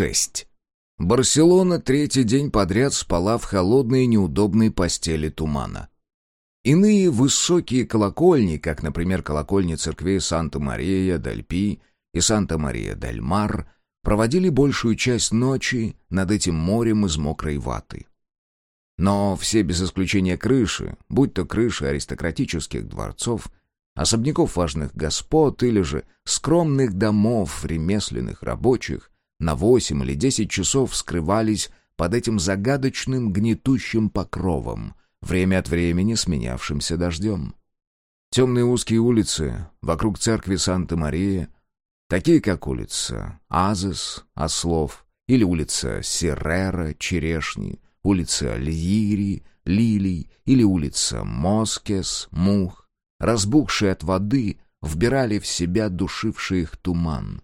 6. Барселона третий день подряд спала в холодной и неудобной постели тумана. Иные высокие колокольни, как, например, колокольни церквей Санта-Мария-дель-Пи и Санта-Мария-дель-Мар, проводили большую часть ночи над этим морем из мокрой ваты. Но все без исключения крыши, будь то крыши аристократических дворцов, особняков важных господ или же скромных домов ремесленных рабочих, на восемь или десять часов скрывались под этим загадочным гнетущим покровом, время от времени сменявшимся дождем. Темные узкие улицы вокруг церкви Санта-Мария, такие как улица Азес, Ослов, или улица Серрера, Черешни, улица Льири, Лилий или улица Москес, Мух, разбухшие от воды, вбирали в себя душивший их туман.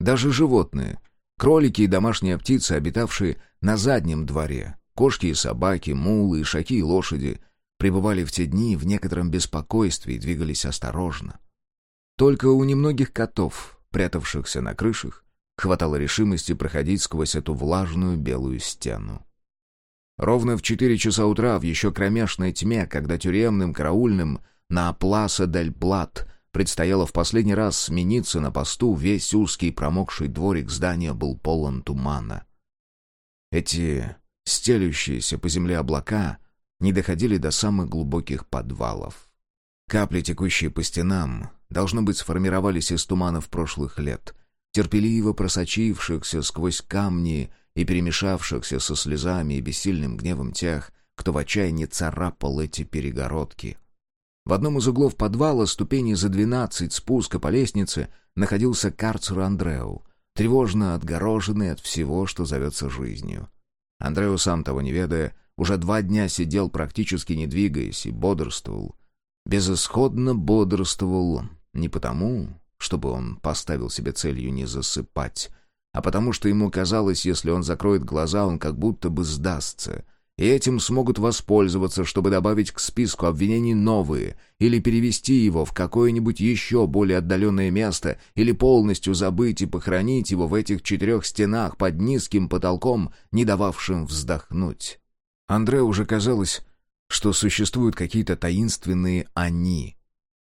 Даже животные, кролики и домашние птицы, обитавшие на заднем дворе, кошки и собаки, мулы, ишаки и лошади, пребывали в те дни в некотором беспокойстве и двигались осторожно. Только у немногих котов, прятавшихся на крышах, хватало решимости проходить сквозь эту влажную белую стену. Ровно в четыре часа утра, в еще кромешной тьме, когда тюремным караульным на Пласа дель Плат предстояло в последний раз смениться на посту, весь узкий промокший дворик здания был полон тумана. Эти стелющиеся по земле облака не доходили до самых глубоких подвалов. Капли, текущие по стенам, должно быть, сформировались из туманов прошлых лет, терпеливо просочившихся сквозь камни и перемешавшихся со слезами и бессильным гневом тех, кто в отчаянии царапал эти перегородки. В одном из углов подвала, ступени за двенадцать спуска по лестнице, находился карцер Андреу, тревожно отгороженный от всего, что зовется жизнью. Андреу, сам того не ведая, уже два дня сидел, практически не двигаясь, и бодрствовал. Безысходно бодрствовал не потому, чтобы он поставил себе целью не засыпать, а потому что ему казалось, если он закроет глаза, он как будто бы сдастся, и этим смогут воспользоваться, чтобы добавить к списку обвинений новые, или перевести его в какое-нибудь еще более отдаленное место, или полностью забыть и похоронить его в этих четырех стенах под низким потолком, не дававшим вздохнуть. Андре уже казалось, что существуют какие-то таинственные «они»,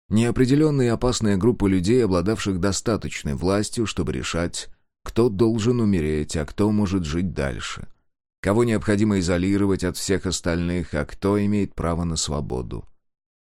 неопределенные и опасные группы людей, обладавших достаточной властью, чтобы решать, кто должен умереть, а кто может жить дальше кого необходимо изолировать от всех остальных, а кто имеет право на свободу.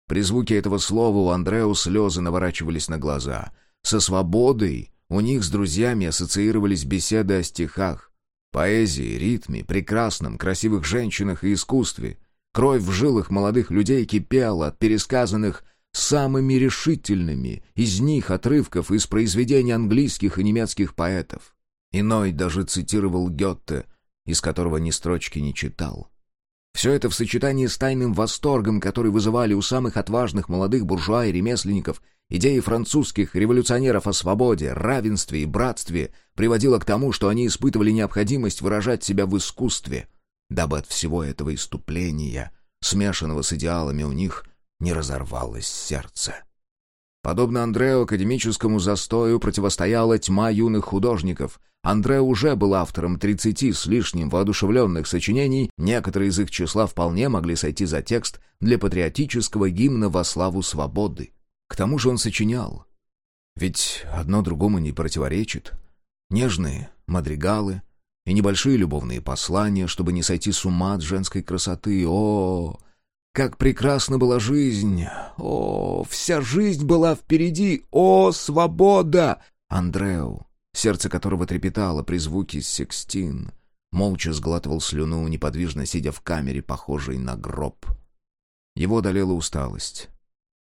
При звуке этого слова у Андреу слезы наворачивались на глаза. Со свободой у них с друзьями ассоциировались беседы о стихах, поэзии, ритме, прекрасном, красивых женщинах и искусстве. Кровь в жилах молодых людей кипела от пересказанных самыми решительными из них отрывков из произведений английских и немецких поэтов. Иной даже цитировал Гетте — из которого ни строчки не читал. Все это в сочетании с тайным восторгом, который вызывали у самых отважных молодых буржуа и ремесленников идеи французских революционеров о свободе, равенстве и братстве, приводило к тому, что они испытывали необходимость выражать себя в искусстве, дабы от всего этого иступления, смешанного с идеалами у них, не разорвалось сердце. Подобно Андрео академическому застою противостояла тьма юных художников. Андрео уже был автором тридцати с лишним воодушевленных сочинений, некоторые из их числа вполне могли сойти за текст для патриотического гимна во славу свободы. К тому же он сочинял. Ведь одно другому не противоречит. Нежные мадригалы и небольшие любовные послания, чтобы не сойти с ума от женской красоты. О, -о, -о как прекрасна была жизнь! О, вся жизнь была впереди! О, свобода! Андреу, сердце которого трепетало при звуке секстин, молча сглатывал слюну, неподвижно сидя в камере, похожей на гроб. Его одолела усталость.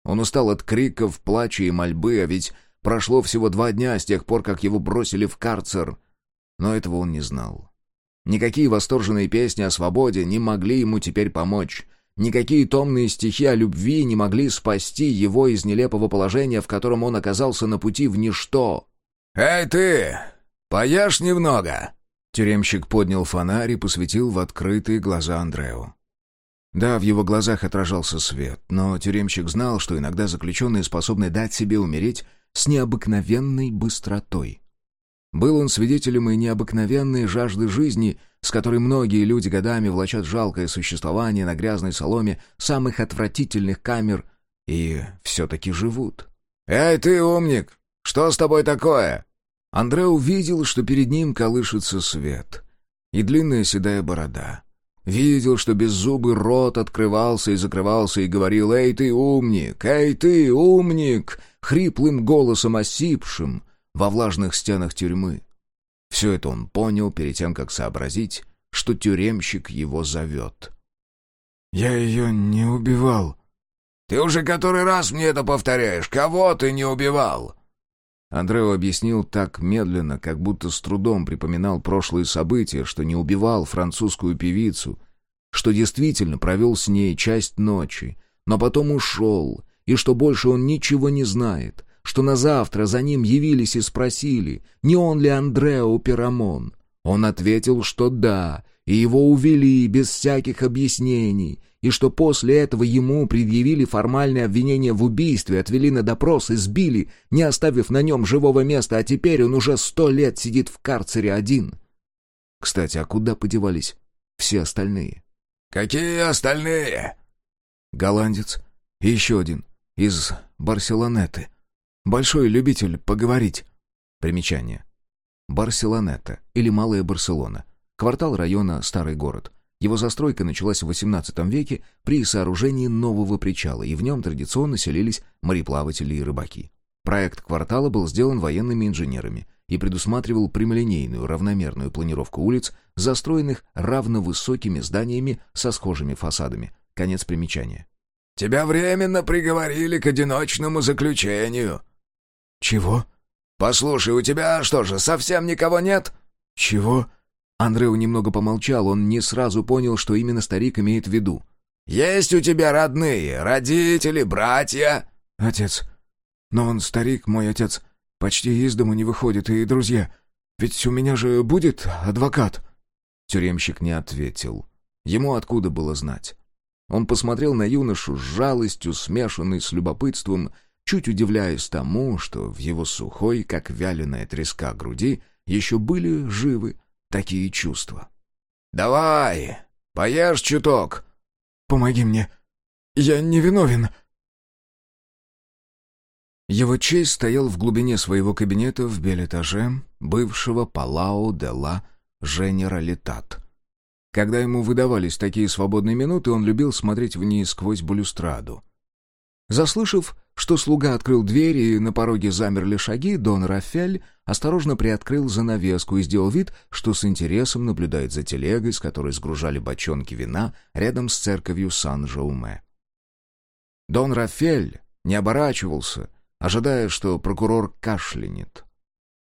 Он устал от криков, плача и мольбы, а ведь прошло всего два дня с тех пор, как его бросили в карцер. Но этого он не знал. Никакие восторженные песни о свободе не могли ему теперь помочь — Никакие томные стихи о любви не могли спасти его из нелепого положения, в котором он оказался на пути в ничто. «Эй ты! Поешь немного!» Тюремщик поднял фонарь и посветил в открытые глаза Андрею. Да, в его глазах отражался свет, но тюремщик знал, что иногда заключенные способны дать себе умереть с необыкновенной быстротой. Был он свидетелем и необыкновенной жажды жизни, с которой многие люди годами влачат жалкое существование на грязной соломе самых отвратительных камер и все-таки живут. «Эй, ты умник! Что с тобой такое?» Андре увидел, что перед ним колышется свет и длинная седая борода. Видел, что беззубый рот открывался и закрывался и говорил «Эй, ты умник! Эй, ты умник!» хриплым голосом осипшим во влажных стенах тюрьмы. Все это он понял перед тем, как сообразить, что тюремщик его зовет. «Я ее не убивал». «Ты уже который раз мне это повторяешь. Кого ты не убивал?» Андрео объяснил так медленно, как будто с трудом припоминал прошлые события, что не убивал французскую певицу, что действительно провел с ней часть ночи, но потом ушел, и что больше он ничего не знает, что на завтра за ним явились и спросили, не он ли Андрео Пирамон. Он ответил, что да, и его увели без всяких объяснений, и что после этого ему предъявили формальное обвинение в убийстве, отвели на допрос и сбили, не оставив на нем живого места, а теперь он уже сто лет сидит в карцере один. Кстати, а куда подевались все остальные? «Какие остальные?» Голландец и еще один из Барселонеты. Большой любитель поговорить. Примечание. Барселонета или Малая Барселона. Квартал района Старый город. Его застройка началась в XVIII веке при сооружении нового причала, и в нем традиционно селились мореплаватели и рыбаки. Проект квартала был сделан военными инженерами и предусматривал прямолинейную равномерную планировку улиц, застроенных равновысокими зданиями со схожими фасадами. Конец примечания. «Тебя временно приговорили к одиночному заключению». «Чего?» «Послушай, у тебя что же, совсем никого нет?» «Чего?» Андреу немного помолчал, он не сразу понял, что именно старик имеет в виду. «Есть у тебя родные, родители, братья?» «Отец. Но он старик, мой отец. Почти из дому не выходит, и друзья. Ведь у меня же будет адвокат». Тюремщик не ответил. Ему откуда было знать? Он посмотрел на юношу с жалостью, смешанной с любопытством, чуть удивляясь тому, что в его сухой, как вяленая треска груди, еще были живы такие чувства. «Давай, поешь чуток!» «Помоги мне! Я не виновен!» Его честь стоял в глубине своего кабинета в белетаже бывшего Палао де ла Женералитат. Когда ему выдавались такие свободные минуты, он любил смотреть вниз сквозь балюстраду. Заслышав, что слуга открыл дверь и на пороге замерли шаги, Дон Рафель осторожно приоткрыл занавеску и сделал вид, что с интересом наблюдает за телегой, с которой сгружали бочонки вина рядом с церковью Сан-Жауме. Дон Рафель не оборачивался, ожидая, что прокурор кашлянет.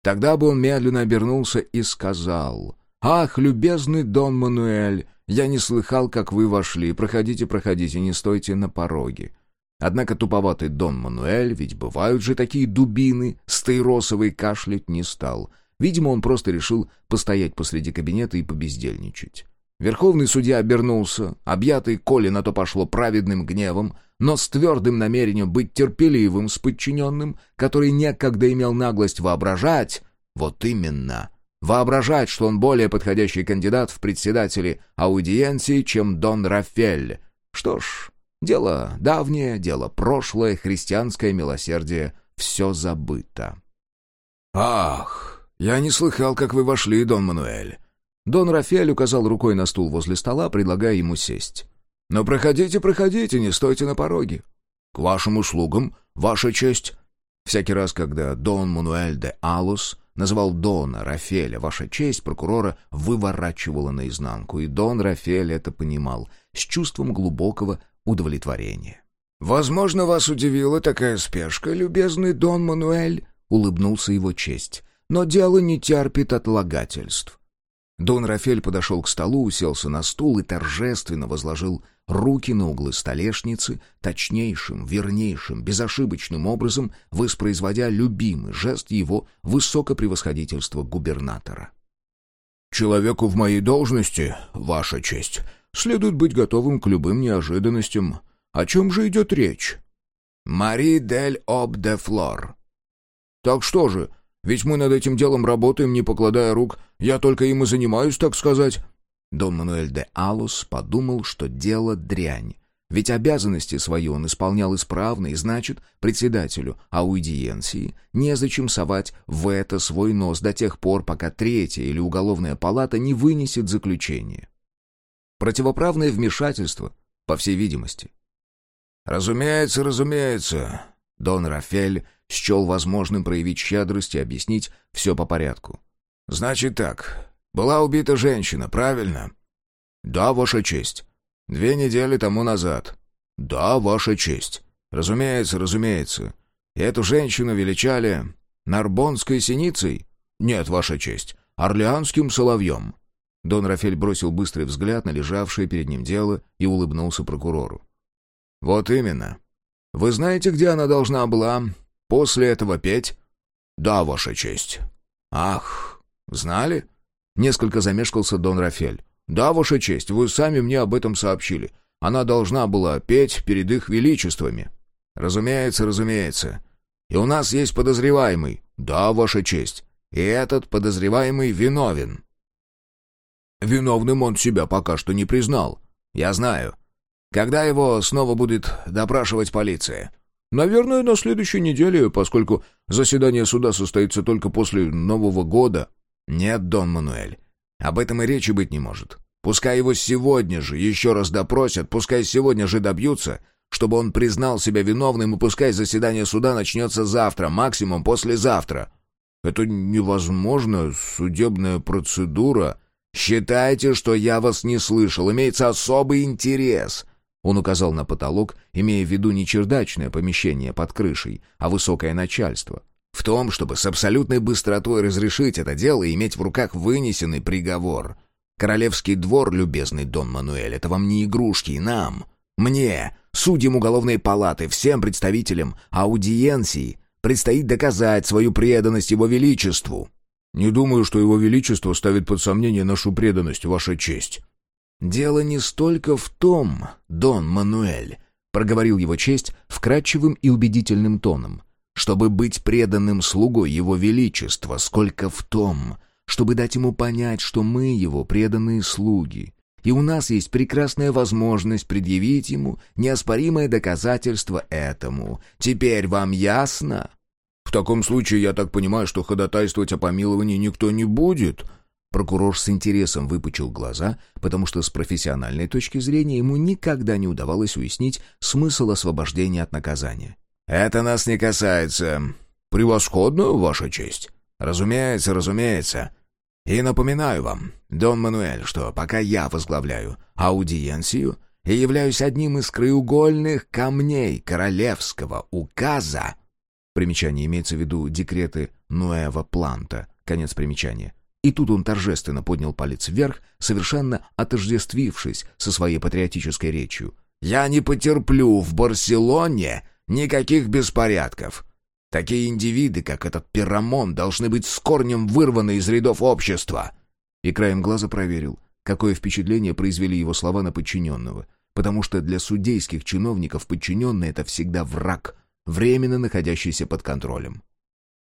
Тогда бы он медленно обернулся и сказал, «Ах, любезный Дон Мануэль, я не слыхал, как вы вошли. Проходите, проходите, не стойте на пороге. Однако туповатый Дон Мануэль, ведь бывают же такие дубины, стейросовый кашлять не стал. Видимо, он просто решил постоять посреди кабинета и побездельничать. Верховный судья обернулся, объятый, коли на то пошло, праведным гневом, но с твердым намерением быть терпеливым с подчиненным, который некогда имел наглость воображать, вот именно, воображать, что он более подходящий кандидат в председатели аудиенции, чем Дон Рафель. Что ж, Дело давнее, дело прошлое, христианское милосердие — все забыто. «Ах, я не слыхал, как вы вошли, Дон Мануэль». Дон Рафаэль указал рукой на стул возле стола, предлагая ему сесть. «Но проходите, проходите, не стойте на пороге. К вашим услугам, ваша честь». Всякий раз, когда Дон Мануэль де Алус называл Дона Рафеля «Ваша честь», прокурора выворачивала наизнанку, и Дон Рафель это понимал с чувством глубокого удовлетворение. «Возможно, вас удивила такая спешка, любезный Дон Мануэль», — улыбнулся его честь. «Но дело не терпит отлагательств». Дон Рафель подошел к столу, уселся на стул и торжественно возложил руки на углы столешницы, точнейшим, вернейшим, безошибочным образом воспроизводя любимый жест его высокопревосходительства губернатора. «Человеку в моей должности, ваша честь, следует быть готовым к любым неожиданностям. О чем же идет речь? Мари дель Об де Флор. Так что же, Ведь мы над этим делом работаем, не покладая рук. Я только им и занимаюсь, так сказать». Дон Мануэль де Алус подумал, что дело дрянь. Ведь обязанности свои он исполнял исправно, и значит, председателю аудиенции незачем совать в это свой нос до тех пор, пока третья или уголовная палата не вынесет заключение. Противоправное вмешательство, по всей видимости. «Разумеется, разумеется», — Дон Рафель счел возможным проявить щедрость и объяснить все по порядку. «Значит так, была убита женщина, правильно?» «Да, Ваша честь». «Две недели тому назад». «Да, Ваша честь». «Разумеется, разумеется. И эту женщину величали Нарбонской синицей?» «Нет, Ваша честь. Орлеанским соловьем». Дон Рафель бросил быстрый взгляд на лежавшее перед ним дело и улыбнулся прокурору. «Вот именно. Вы знаете, где она должна была после этого петь?» «Да, Ваша честь». «Ах, знали?» Несколько замешкался Дон Рафель. «Да, Ваша честь, вы сами мне об этом сообщили. Она должна была петь перед их величествами». «Разумеется, разумеется. И у нас есть подозреваемый». «Да, Ваша честь. И этот подозреваемый виновен». «Виновным он себя пока что не признал. Я знаю. Когда его снова будет допрашивать полиция?» «Наверное, на следующей неделе, поскольку заседание суда состоится только после Нового года». «Нет, Дон Мануэль, об этом и речи быть не может. Пускай его сегодня же еще раз допросят, пускай сегодня же добьются, чтобы он признал себя виновным, и пускай заседание суда начнется завтра, максимум послезавтра». «Это невозможно, судебная процедура». «Считайте, что я вас не слышал, имеется особый интерес». Он указал на потолок, имея в виду не чердачное помещение под крышей, а высокое начальство. В том, чтобы с абсолютной быстротой разрешить это дело и иметь в руках вынесенный приговор. Королевский двор, любезный Дон Мануэль, это вам не игрушки, и нам, мне, судьям уголовной палаты, всем представителям аудиенции, предстоит доказать свою преданность его величеству. Не думаю, что его величество ставит под сомнение нашу преданность, ваша честь. Дело не столько в том, Дон Мануэль, проговорил его честь вкрадчивым и убедительным тоном, чтобы быть преданным слугой Его Величества, сколько в том, чтобы дать ему понять, что мы его преданные слуги, и у нас есть прекрасная возможность предъявить ему неоспоримое доказательство этому. Теперь вам ясно? В таком случае я так понимаю, что ходатайствовать о помиловании никто не будет. Прокурор с интересом выпучил глаза, потому что с профессиональной точки зрения ему никогда не удавалось уяснить смысл освобождения от наказания. «Это нас не касается. Превосходно, Ваша честь. Разумеется, разумеется. И напоминаю вам, Дон Мануэль, что пока я возглавляю аудиенцию и являюсь одним из краеугольных камней королевского указа...» Примечание имеется в виду декреты Нуэва Планта. Конец примечания. И тут он торжественно поднял палец вверх, совершенно отождествившись со своей патриотической речью. «Я не потерплю в Барселоне Никаких беспорядков. Такие индивиды, как этот Пирамон, должны быть с корнем вырваны из рядов общества. И краем глаза проверил, какое впечатление произвели его слова на подчиненного, потому что для судейских чиновников подчиненный — это всегда враг, временно находящийся под контролем.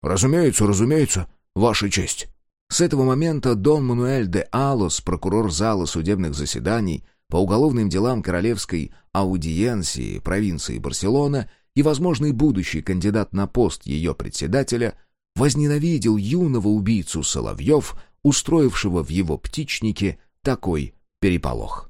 «Разумеется, разумеется, Ваша честь». С этого момента Дон Мануэль де Алос, прокурор зала судебных заседаний по уголовным делам Королевской аудиенции провинции Барселона, и возможный будущий кандидат на пост ее председателя возненавидел юного убийцу Соловьев, устроившего в его птичнике такой переполох.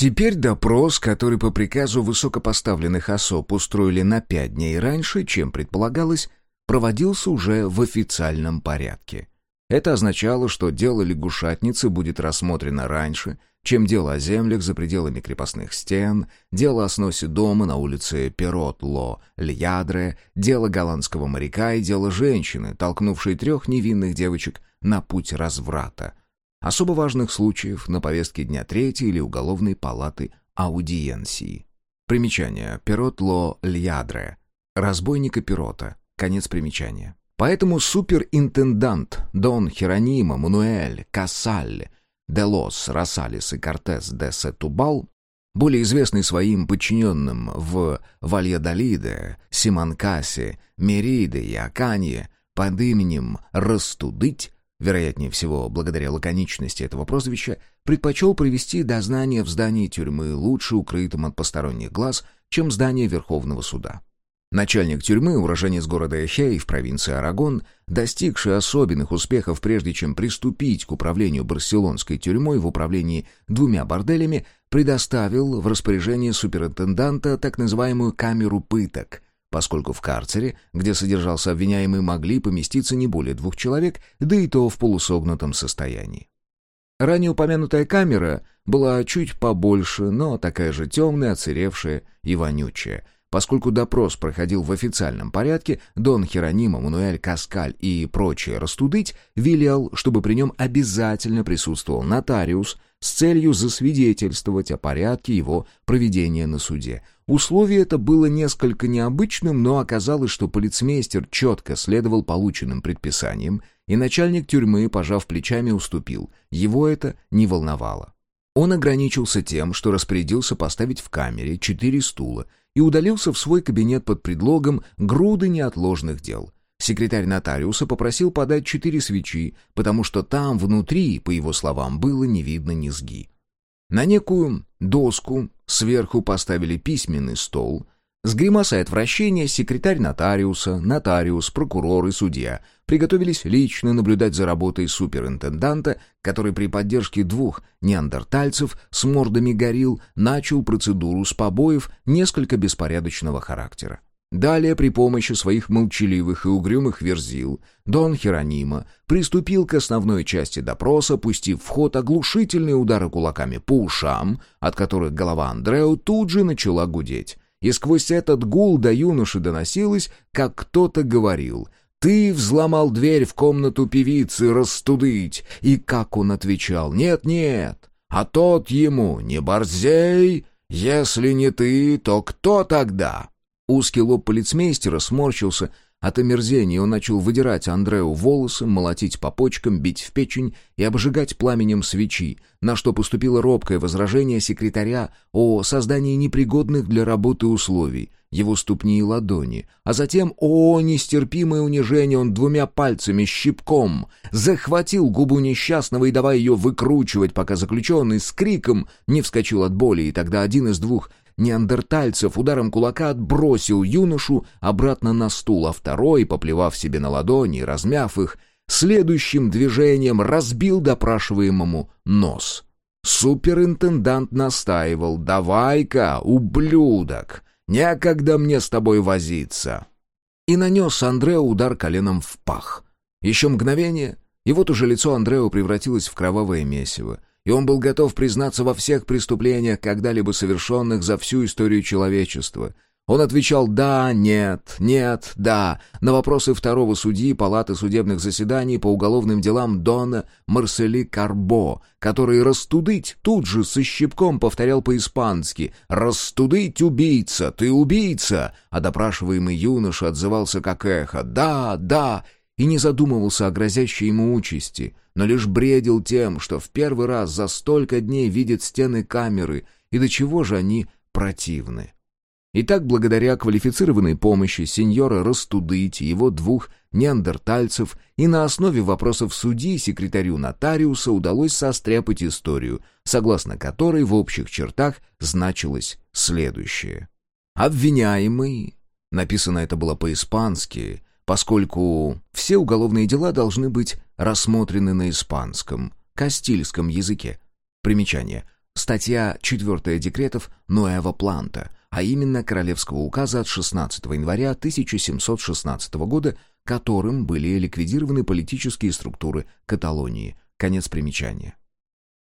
Теперь допрос, который по приказу высокопоставленных особ устроили на пять дней раньше, чем предполагалось, проводился уже в официальном порядке. Это означало, что дело лягушатницы будет рассмотрено раньше, чем дело о землях за пределами крепостных стен, дело о сносе дома на улице Перот-Ло-Льядре, дело голландского моряка и дело женщины, толкнувшей трех невинных девочек на путь разврата. Особо важных случаев на повестке дня третьей или уголовной палаты аудиенции. Примечание. Перот-Ло-Льядре. Разбойника Перота. Конец примечания. Поэтому суперинтендант Дон Херонима Мануэль Кассаль де Лос Росалис и Кортес де Сетубал более известный своим подчиненным в Вальядолиде, Симанкасе, Мериде и Аканье под именем Растудыть, вероятнее всего, благодаря лаконичности этого прозвища, предпочел провести дознание в здании тюрьмы, лучше укрытым от посторонних глаз, чем здание Верховного суда. Начальник тюрьмы, уроженец города Эхей в провинции Арагон, достигший особенных успехов прежде чем приступить к управлению барселонской тюрьмой в управлении двумя борделями, предоставил в распоряжение суперинтенданта так называемую «камеру пыток», поскольку в карцере, где содержался обвиняемый, могли поместиться не более двух человек, да и то в полусогнутом состоянии. Ранее упомянутая камера была чуть побольше, но такая же темная, оцаревшая и вонючая — Поскольку допрос проходил в официальном порядке, Дон Херонима, Мануэль Каскаль и прочие растудыть велел, чтобы при нем обязательно присутствовал нотариус с целью засвидетельствовать о порядке его проведения на суде. Условие это было несколько необычным, но оказалось, что полицмейстер четко следовал полученным предписаниям, и начальник тюрьмы, пожав плечами, уступил. Его это не волновало. Он ограничился тем, что распорядился поставить в камере четыре стула и удалился в свой кабинет под предлогом груды неотложных дел. Секретарь нотариуса попросил подать четыре свечи, потому что там внутри, по его словам, было не видно низги. На некую доску сверху поставили письменный стол — с гримасой отвращения секретарь нотариуса, нотариус, прокурор и судья приготовились лично наблюдать за работой суперинтенданта, который при поддержке двух неандертальцев с мордами горил начал процедуру с побоев несколько беспорядочного характера. Далее, при помощи своих молчаливых и угрюмых верзил, Дон Херонима приступил к основной части допроса, пустив в ход оглушительные удары кулаками по ушам, от которых голова Андрео тут же начала гудеть и сквозь этот гул до юноши доносилось, как кто-то говорил «Ты взломал дверь в комнату певицы расстудить!» И как он отвечал «Нет-нет!» А тот ему «Не борзей! Если не ты, то кто тогда?» Узкий лоб полицмейстера сморщился от омерзения он начал выдирать Андреу волосы, молотить по почкам, бить в печень и обжигать пламенем свечи, на что поступило робкое возражение секретаря о создании непригодных для работы условий, его ступни и ладони, а затем, о, нестерпимое унижение, он двумя пальцами, щипком, захватил губу несчастного и давая ее выкручивать, пока заключенный с криком не вскочил от боли, и тогда один из двух неандертальцев ударом кулака отбросил юношу обратно на стул, а второй, поплевав себе на ладони и размяв их, следующим движением разбил допрашиваемому нос. Суперинтендант настаивал «Давай-ка, ублюдок, некогда мне с тобой возиться!» И нанес Андрео удар коленом в пах. Еще мгновение, и вот уже лицо Андрео превратилось в кровавое месиво и он был готов признаться во всех преступлениях, когда-либо совершенных за всю историю человечества. Он отвечал «да», «нет», «нет», «да» на вопросы второго судьи Палаты судебных заседаний по уголовным делам Дона Марсели Карбо, который «растудыть» тут же со щипком повторял по-испански «растудыть убийца, ты убийца», а допрашиваемый юноша отзывался как эхо «да, да», и не задумывался о грозящей ему участи, но лишь бредил тем, что в первый раз за столько дней видит стены камеры, и до чего же они противны. И так, благодаря квалифицированной помощи сеньора Растудыть его двух неандертальцев, и на основе вопросов судьи секретарю нотариуса удалось состряпать историю, согласно которой в общих чертах значилось следующее. «Обвиняемый», написано это было по-испански, поскольку все уголовные дела должны быть рассмотрены на испанском, кастильском языке. Примечание. Статья 4 декретов Ноэва Планта, а именно Королевского указа от 16 января 1716 года, которым были ликвидированы политические структуры Каталонии. Конец примечания.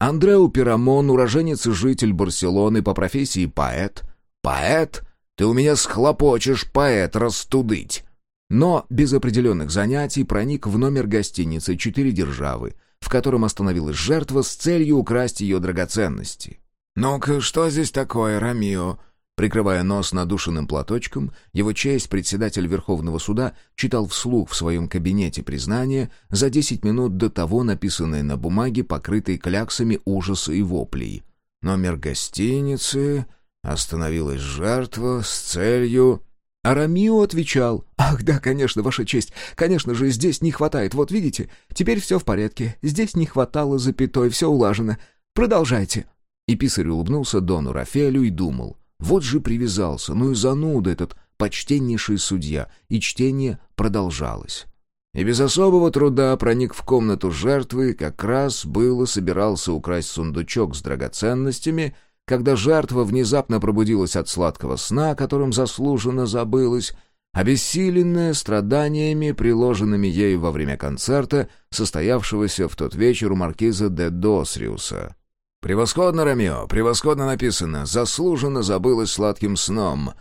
Андреу Пирамон, уроженец и житель Барселоны, по профессии поэт. «Поэт? Ты у меня схлопочешь, поэт, растудыть!» Но без определенных занятий проник в номер гостиницы «Четыре державы», в котором остановилась жертва с целью украсть ее драгоценности. «Ну-ка, что здесь такое, Рамио?» Прикрывая нос надушенным платочком, его честь, председатель Верховного суда, читал вслух в своем кабинете признание за десять минут до того написанное на бумаге, покрытой кляксами ужаса и воплей. Номер гостиницы, остановилась жертва с целью... Арамио отвечал. «Ах, да, конечно, ваша честь. Конечно же, здесь не хватает. Вот видите, теперь все в порядке. Здесь не хватало запятой, все улажено. Продолжайте». И писарь улыбнулся Дону Рафелю и думал. Вот же привязался, ну и зануда этот почтеннейший судья, и чтение продолжалось. И без особого труда проник в комнату жертвы, как раз было собирался украсть сундучок с драгоценностями — когда жертва внезапно пробудилась от сладкого сна, которым заслуженно забылась, обессиленная страданиями, приложенными ею во время концерта, состоявшегося в тот вечер у маркиза де Досриуса. «Превосходно, Ромео, превосходно написано, заслуженно забылась сладким сном».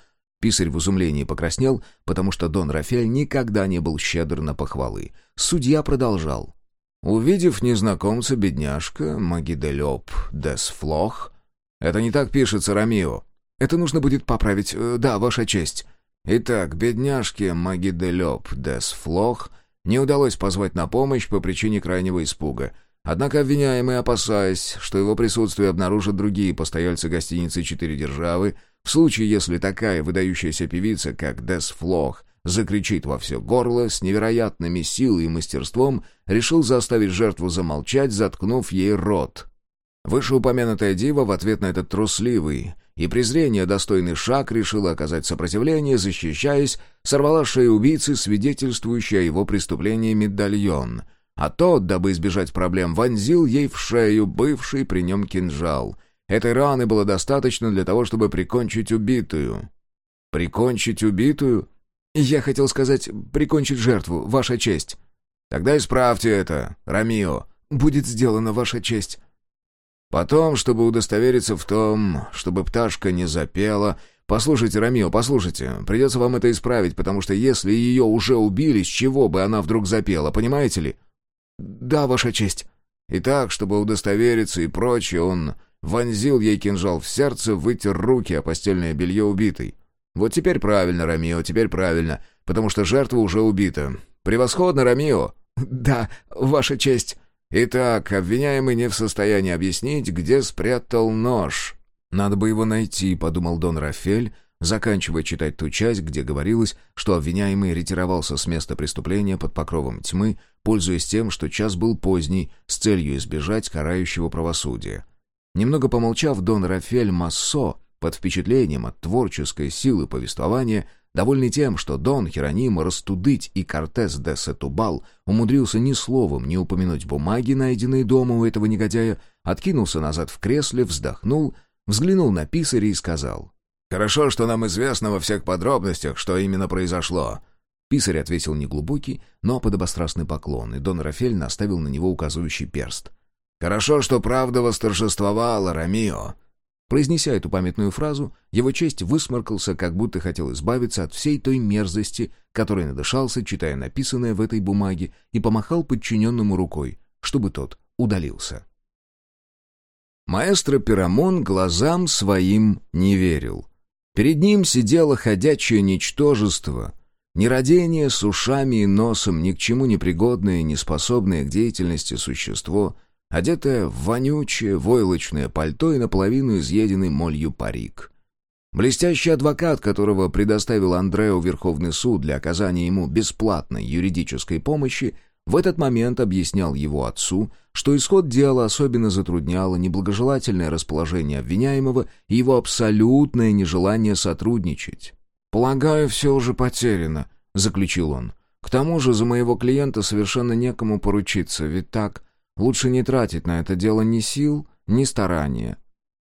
Писарь в изумлении покраснел, потому что Дон Рафель никогда не был щедр на похвалы. Судья продолжал. Увидев незнакомца, бедняжка Магиделёб Десфлох «Это не так пишется, Рамио. Это нужно будет поправить. Э, да, ваша честь». Итак, бедняжке Магиделёб Десфлох не удалось позвать на помощь по причине крайнего испуга. Однако обвиняемый, опасаясь, что его присутствие обнаружат другие постояльцы гостиницы «Четыре державы», в случае, если такая выдающаяся певица, как Десфлох, закричит во все горло, с невероятными силой и мастерством решил заставить жертву замолчать, заткнув ей рот. Вышеупомянутая дива в ответ на этот трусливый и презрение достойный шаг решила оказать сопротивление, защищаясь, сорвала с шеи убийцы, свидетельствующий о его преступлении медальон, а тот, дабы избежать проблем, вонзил ей в шею бывший при нем кинжал. Этой раны было достаточно для того, чтобы прикончить убитую. «Прикончить убитую?» «Я хотел сказать, прикончить жертву, ваша честь». «Тогда исправьте это, Рамио». «Будет сделано, ваша честь». Потом, чтобы удостовериться в том, чтобы пташка не запела... Послушайте, Рамио, послушайте, придется вам это исправить, потому что если ее уже убили, с чего бы она вдруг запела, понимаете ли? Да, ваша честь. Итак, чтобы удостовериться и прочее, он вонзил ей кинжал в сердце, вытер руки о постельное белье убитой. Вот теперь правильно, Рамио, теперь правильно, потому что жертва уже убита. Превосходно, Рамио. Да, ваша честь. Итак, обвиняемый не в состоянии объяснить, где спрятал нож. «Надо бы его найти», — подумал Дон Рафель, заканчивая читать ту часть, где говорилось, что обвиняемый ретировался с места преступления под покровом тьмы, пользуясь тем, что час был поздний, с целью избежать карающего правосудия. Немного помолчав, Дон Рафель Массо, под впечатлением от творческой силы повествования, Довольный тем, что Дон Херонимо Растудыть и Кортес де Сетубал умудрился ни словом не упомянуть бумаги, найденные дома у этого негодяя, откинулся назад в кресле, вздохнул, взглянул на писаря и сказал. «Хорошо, что нам известно во всех подробностях, что именно произошло». Писарь ответил неглубокий, но подобострастный поклон, и Дон Рафель наставил на него указывающий перст. «Хорошо, что правда восторжествовала, Рамио. Произнеся эту памятную фразу, его честь высморкался, как будто хотел избавиться от всей той мерзости, которой надышался, читая написанное в этой бумаге, и помахал подчиненному рукой, чтобы тот удалился. Маэстро Пирамон глазам своим не верил. Перед ним сидело ходячее ничтожество, нерадение с ушами и носом, ни к чему не пригодное, не способное к деятельности существо — одетая в вонючее войлочное пальто и наполовину изъеденный молью парик. Блестящий адвокат, которого предоставил Андрео Верховный суд для оказания ему бесплатной юридической помощи, в этот момент объяснял его отцу, что исход дела особенно затрудняло неблагожелательное расположение обвиняемого и его абсолютное нежелание сотрудничать. «Полагаю, все уже потеряно», — заключил он. «К тому же за моего клиента совершенно некому поручиться, ведь так Лучше не тратить на это дело ни сил, ни старания.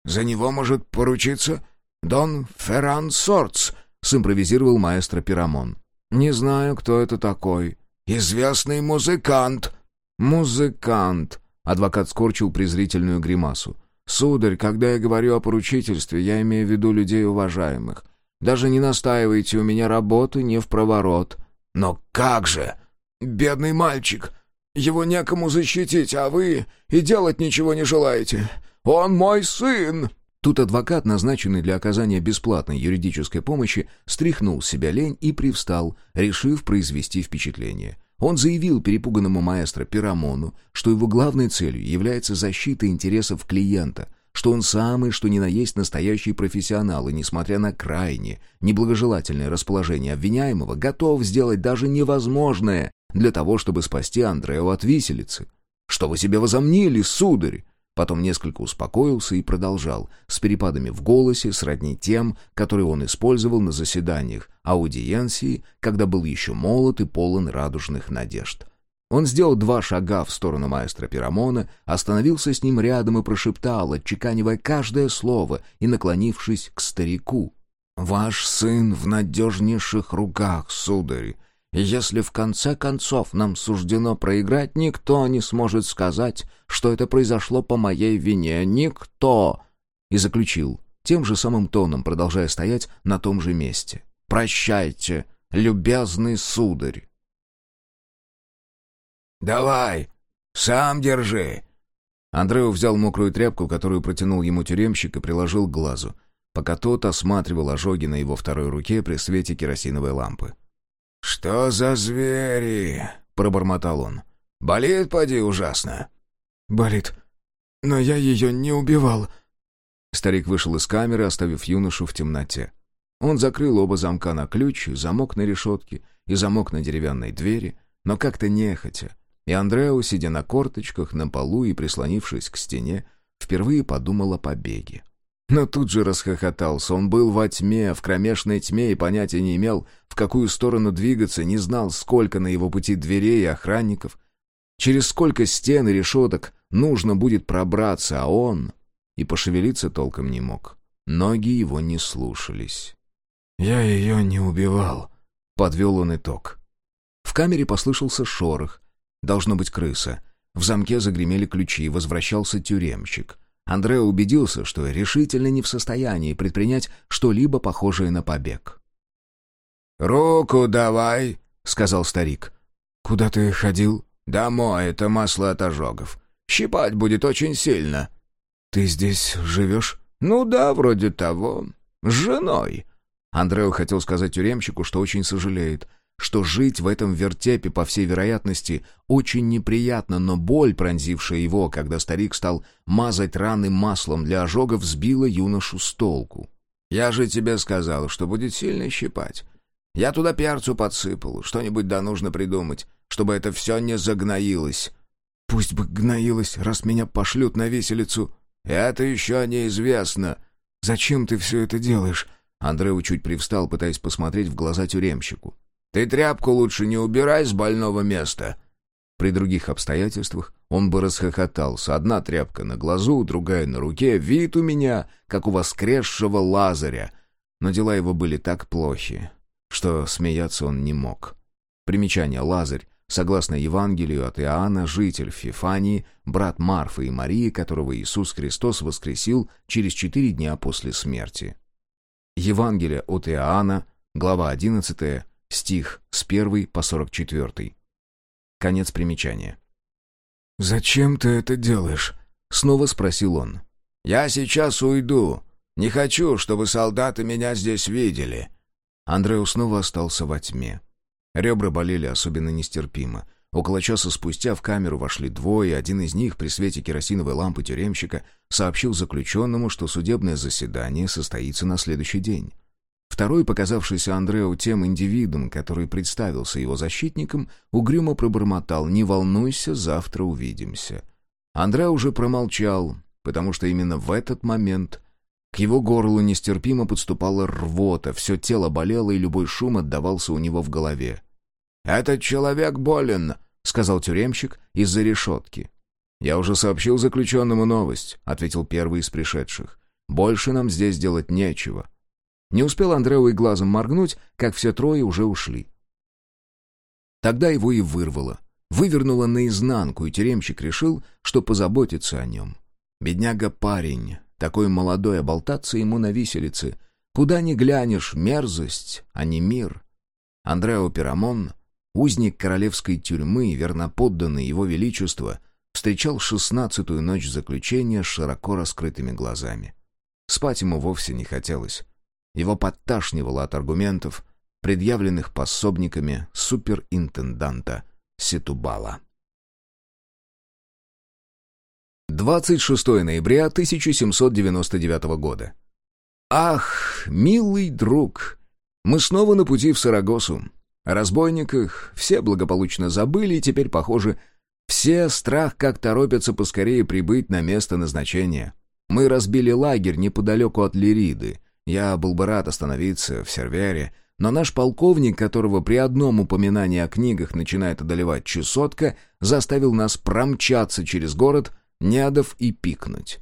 «За него может поручиться Дон Ферран Сортс», — симпровизировал маэстро Пирамон. «Не знаю, кто это такой». «Известный музыкант». «Музыкант», — адвокат скорчил презрительную гримасу. «Сударь, когда я говорю о поручительстве, я имею в виду людей уважаемых. Даже не настаивайте, у меня работы не в проворот». «Но как же? Бедный мальчик! Его некому защитить, а вы и делать ничего не желаете. Он мой сын!» Тут адвокат, назначенный для оказания бесплатной юридической помощи, стряхнул с себя лень и привстал, решив произвести впечатление. Он заявил перепуганному маэстро Пирамону, что его главной целью является защита интересов клиента, что он самый, что ни на есть настоящий профессионал, и, несмотря на крайне неблагожелательное расположение обвиняемого, готов сделать даже невозможное для того, чтобы спасти Андрео от виселицы. «Что вы себе возомнили, сударь?» Потом несколько успокоился и продолжал, с перепадами в голосе, сродни тем, которые он использовал на заседаниях аудиенции, когда был еще молод и полон радужных надежд. Он сделал два шага в сторону маэстро Пирамона, остановился с ним рядом и прошептал, отчеканивая каждое слово и наклонившись к старику. «Ваш сын в надежнейших руках, сударь. Если в конце концов нам суждено проиграть, никто не сможет сказать, что это произошло по моей вине. Никто!» И заключил, тем же самым тоном, продолжая стоять на том же месте. «Прощайте, любезный сударь!» «Давай, сам держи!» Андрео взял мокрую тряпку, которую протянул ему тюремщик, и приложил к глазу, пока тот осматривал ожоги на его второй руке при свете керосиновой лампы. «Что за звери?» — пробормотал он. «Болит, поди, ужасно». «Болит. Но я ее не убивал». Старик вышел из камеры, оставив юношу в темноте. Он закрыл оба замка на ключ, замок на решетке и замок на деревянной двери, но как-то нехотя. И Андрео, сидя на корточках, на полу и прислонившись к стене, впервые подумал о побеге. Но тут же расхохотался. Он был во тьме, в кромешной тьме и понятия не имел, в какую сторону двигаться, не знал, сколько на его пути дверей и охранников, через сколько стен и решеток нужно будет пробраться, а он и пошевелиться толком не мог. Ноги его не слушались. «Я ее не убивал», — подвел он итог. В камере послышался шорох. Должно быть крыса. В замке загремели ключи, возвращался тюремщик. Андреа убедился, что решительно не в состоянии предпринять что-либо похожее на побег. «Руку давай», — сказал старик. «Куда ты ходил?» «Домой, это масло от ожогов. Щипать будет очень сильно». «Ты здесь живешь?» «Ну да, вроде того. С женой». Андрео хотел сказать тюремщику, что очень сожалеет — что жить в этом вертепе, по всей вероятности, очень неприятно, но боль, пронзившая его, когда старик стал мазать раны маслом для ожогов, сбила юношу с толку. «Я же тебе сказал, что будет сильно щипать. Я туда перцу подсыпал, что-нибудь да нужно придумать, чтобы это все не загноилось». «Пусть бы гноилось, раз меня пошлют на виселицу». «Это еще неизвестно». «Зачем ты все это делаешь?» Андреу чуть привстал, пытаясь посмотреть в глаза тюремщику. Ты тряпку лучше не убирай с больного места». При других обстоятельствах он бы расхохотался. Одна тряпка на глазу, другая на руке. Вид у меня, как у воскресшего Лазаря. Но дела его были так плохи, что смеяться он не мог. Примечание Лазарь. Согласно Евангелию от Иоанна, житель Фифании, брат Марфы и Марии, которого Иисус Христос воскресил через четыре дня после смерти. Евангелие от Иоанна, глава 11, Стих с 1 по 44. Конец примечания. «Зачем ты это делаешь?» — снова спросил он. «Я сейчас уйду. Не хочу, чтобы солдаты меня здесь видели». Андреу снова остался во тьме. Ребра болели особенно нестерпимо. Около часа спустя в камеру вошли двое, один из них при свете керосиновой лампы тюремщика сообщил заключенному, что судебное заседание состоится на следующий день. Второй, показавшийся Андреу тем индивидом, который представился его защитником, угрюмо пробормотал «Не волнуйся, завтра увидимся». Андреа уже промолчал, потому что именно в этот момент к его горлу нестерпимо подступала рвота, все тело болело, и любой шум отдавался у него в голове. «Этот человек болен», — сказал тюремщик из-за решетки. «Я уже сообщил заключенному новость», — ответил первый из пришедших. «Больше нам здесь делать нечего». Не успел Андрео и глазом моргнуть, как все трое уже ушли. Тогда его и вырвало. Вывернуло наизнанку, и тюремщик решил, что позаботится о нем. Бедняга-парень, такой молодой, оболтаться ему на виселице. Куда ни глянешь, мерзость, а не мир. Андрео Пирамон, узник королевской тюрьмы, верноподданный его величества, встречал шестнадцатую ночь заключения с широко раскрытыми глазами. Спать ему вовсе не хотелось. Его подташнивало от аргументов, предъявленных пособниками суперинтенданта Сетубала. 26 ноября 1799 года. Ах, милый друг, мы снова на пути в Сарагосу. О разбойниках все благополучно забыли, и теперь, похоже, все страх как торопятся поскорее прибыть на место назначения. Мы разбили лагерь неподалеку от Лириды. Я был бы рад остановиться в Сервере, но наш полковник, которого при одном упоминании о книгах начинает одолевать чесотка, заставил нас промчаться через город, не дав и пикнуть.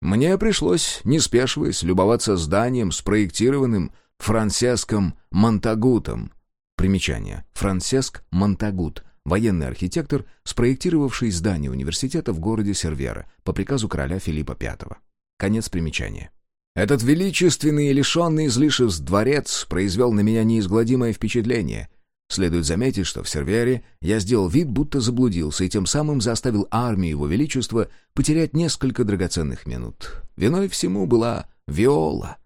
Мне пришлось, не спешиваясь, любоваться зданием, спроектированным Францеском Монтагутом. Примечание. Франциск Монтагут, военный архитектор, спроектировавший здание университета в городе Сервера по приказу короля Филиппа V. Конец примечания. Этот величественный и лишенный излишеств дворец произвел на меня неизгладимое впечатление. Следует заметить, что в Сервере я сделал вид, будто заблудился, и тем самым заставил армию Его Величества потерять несколько драгоценных минут. Виной всему была виола.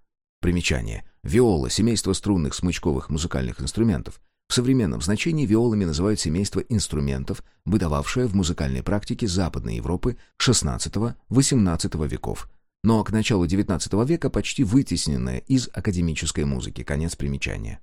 Примечание. Виола — семейство струнных смычковых музыкальных инструментов. В современном значении виолами называют семейство инструментов, выдававшее в музыкальной практике Западной Европы XVI-XVIII веков, но к началу XIX века почти вытесненное из академической музыки. Конец примечания.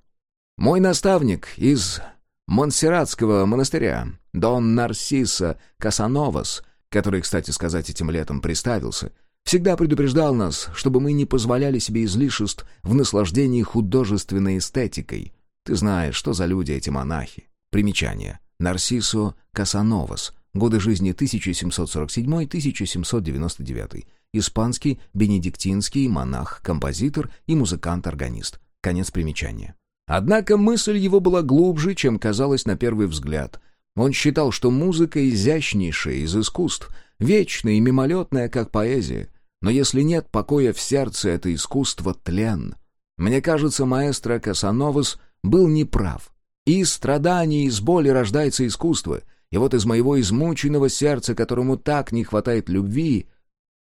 Мой наставник из Монсерратского монастыря, Дон Нарсиса Касановас, который, кстати сказать, этим летом приставился — Всегда предупреждал нас, чтобы мы не позволяли себе излишеств в наслаждении художественной эстетикой. Ты знаешь, что за люди эти монахи. Примечание. Нарсисо Касановас. Годы жизни 1747-1799. Испанский, бенедиктинский монах, композитор и музыкант-органист. Конец примечания. Однако мысль его была глубже, чем казалось на первый взгляд. Он считал, что музыка изящнейшая из искусств, вечная и мимолетная, как поэзия. Но если нет покоя в сердце, это искусство — тлен. Мне кажется, маэстро Касановас был неправ. Из страданий, из боли рождается искусство. И вот из моего измученного сердца, которому так не хватает любви,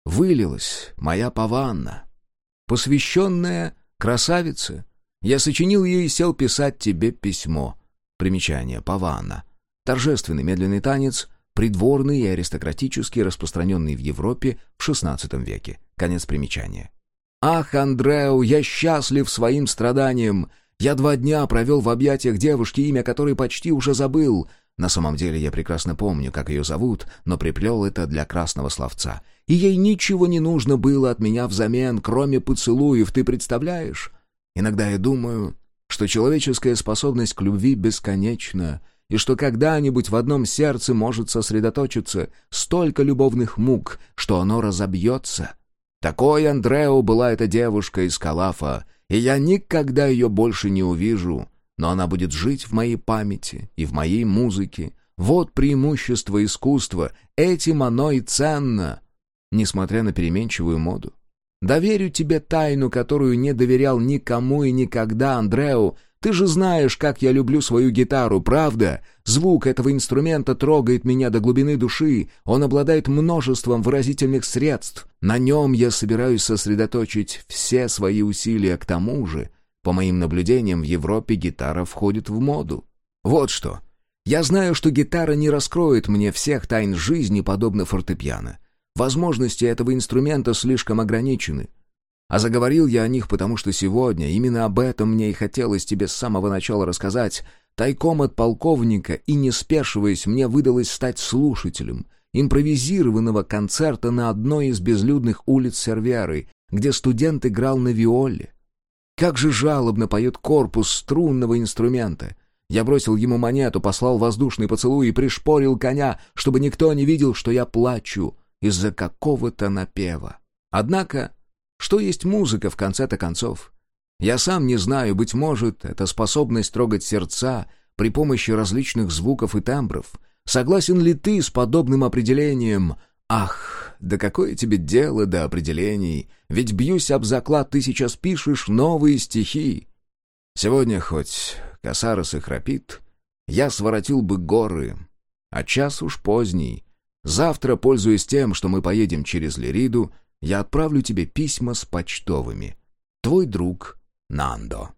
вылилась моя паванна. Посвященная красавице, я сочинил ее и сел писать тебе письмо. Примечание. Паванна. Торжественный медленный танец — придворный и аристократический, распространенный в Европе в XVI веке. Конец примечания. «Ах, Андреу, я счастлив своим страданием! Я два дня провел в объятиях девушки, имя которой почти уже забыл. На самом деле я прекрасно помню, как ее зовут, но приплел это для красного словца. И ей ничего не нужно было от меня взамен, кроме поцелуев, ты представляешь? Иногда я думаю, что человеческая способность к любви бесконечна, и что когда-нибудь в одном сердце может сосредоточиться столько любовных мук, что оно разобьется. Такой Андрео была эта девушка из Калафа, и я никогда ее больше не увижу, но она будет жить в моей памяти и в моей музыке. Вот преимущество искусства, этим оно и ценно, несмотря на переменчивую моду. Доверю тебе тайну, которую не доверял никому и никогда, Андрео, ты же знаешь, как я люблю свою гитару, правда? Звук этого инструмента трогает меня до глубины души. Он обладает множеством выразительных средств. На нем я собираюсь сосредоточить все свои усилия. К тому же, по моим наблюдениям, в Европе гитара входит в моду. Вот что. Я знаю, что гитара не раскроет мне всех тайн жизни, подобно фортепиано. Возможности этого инструмента слишком ограничены. А заговорил я о них, потому что сегодня именно об этом мне и хотелось тебе с самого начала рассказать. Тайком от полковника и не спешиваясь, мне выдалось стать слушателем импровизированного концерта на одной из безлюдных улиц Серверы, где студент играл на виоле. Как же жалобно поет корпус струнного инструмента. Я бросил ему монету, послал воздушный поцелуй и пришпорил коня, чтобы никто не видел, что я плачу из-за какого-то напева. Однако что есть музыка в конце-то концов? Я сам не знаю, быть может, это способность трогать сердца при помощи различных звуков и тембров. Согласен ли ты с подобным определением? Ах, да какое тебе дело до определений? Ведь бьюсь об заклад, ты сейчас пишешь новые стихи. Сегодня хоть косарос и храпит, я своротил бы горы, а час уж поздний. Завтра, пользуясь тем, что мы поедем через Лириду, я отправлю тебе письма с почтовыми. Твой друг Нандо.